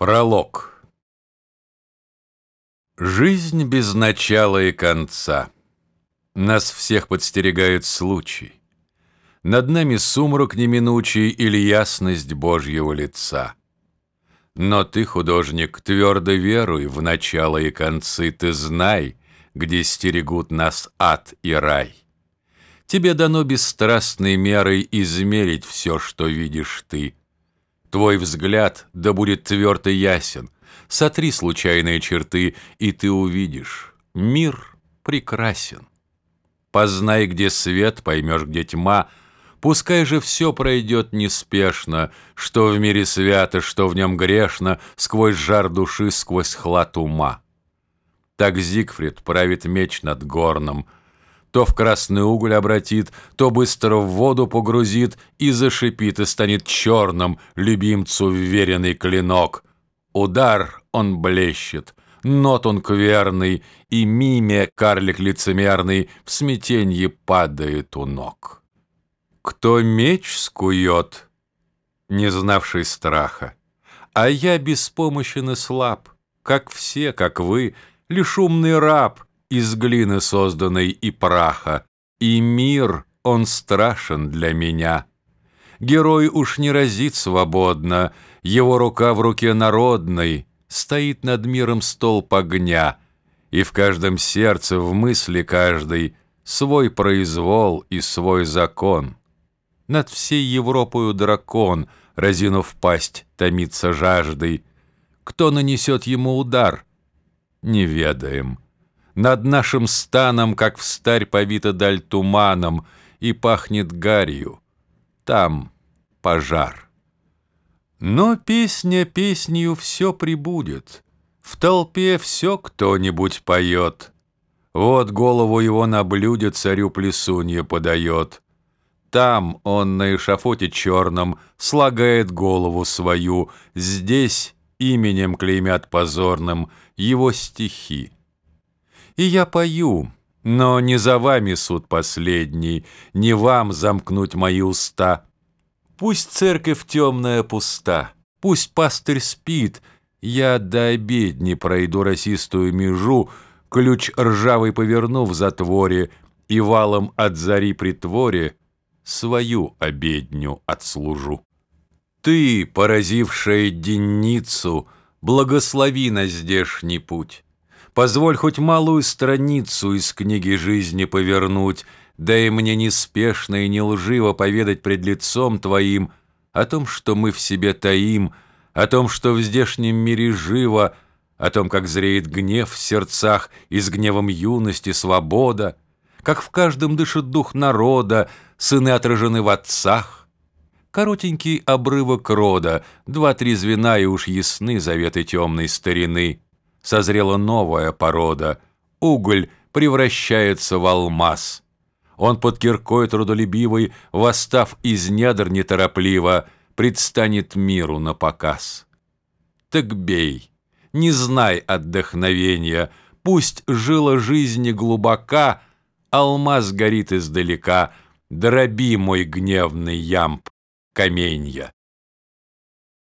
Пролог Жизнь без начала и конца. Нас всех подстерегает случай. Над нами сумрак неминучий или ясность Божьего лица. Но ты, художник, твердо веруй в начало и концы, ты знай, где стерегут нас ад и рай. Тебе дано бесстрастной мерой измерить все, что видишь ты — Твой взгляд да будет тверд и ясен. Сотри случайные черты, и ты увидишь. Мир прекрасен. Познай, где свет, поймешь, где тьма. Пускай же все пройдет неспешно, Что в мире свято, что в нем грешно, Сквозь жар души, сквозь хлад ума. Так Зигфрид правит меч над горном — то в красный уголь обратит, то быстро в воду погрузит и зашипит, и станет черным любимцу вверенный клинок. Удар он блещет, нот он кверный, и миме карлик лицемерный в смятенье падает у ног. Кто меч скует, не знавший страха, а я беспомощен и слаб, как все, как вы, лишь умный раб — из глины созданной и праха, и мир, он страшен для меня. Герой уж не разит свободно, его рука в руке народной, стоит над миром столб огня, и в каждом сердце, в мысли каждой, свой произвол и свой закон. Над всей Европою дракон, разинув пасть, томится жаждой. Кто нанесет ему удар? Не ведаем. Над нашим станом, как встарь повита даль туманом, И пахнет гарью. Там пожар. Но песня песнью все прибудет, В толпе все кто-нибудь поет. Вот голову его на блюде царю плесунья подает. Там он на эшафоте черном Слагает голову свою, Здесь именем клеймят позорным Его стихи. И я пою, но не за вами суд последний, Не вам замкнуть мои уста. Пусть церковь темная пуста, Пусть пастырь спит, Я до обедни пройду росистую межу, Ключ ржавый поверну в затворе И валом от зари притворе Свою обедню отслужу. Ты, поразившая денницу, Благослови на здешний путь. Позволь хоть малую страницу из книги жизни повернуть, дай мне неспешно и не лживо поведать пред лицом Твоим о том, что мы в себе таим, о том, что в здешнем мире живо, о том, как зреет гнев в сердцах и с гневом юности свобода, как в каждом дышит дух народа, сыны отражены в отцах. Коротенький обрывок рода, два-три звена и уж ясны заветы темной старины — созрела новая порода. Уголь превращается в алмаз. Он под киркой трудолюбивой, восстав из недр неторопливо, предстанет миру на показ. Так бей, не знай отдохновения, пусть жила жизни глубока, алмаз горит издалека, дроби мой гневный ямб, каменья.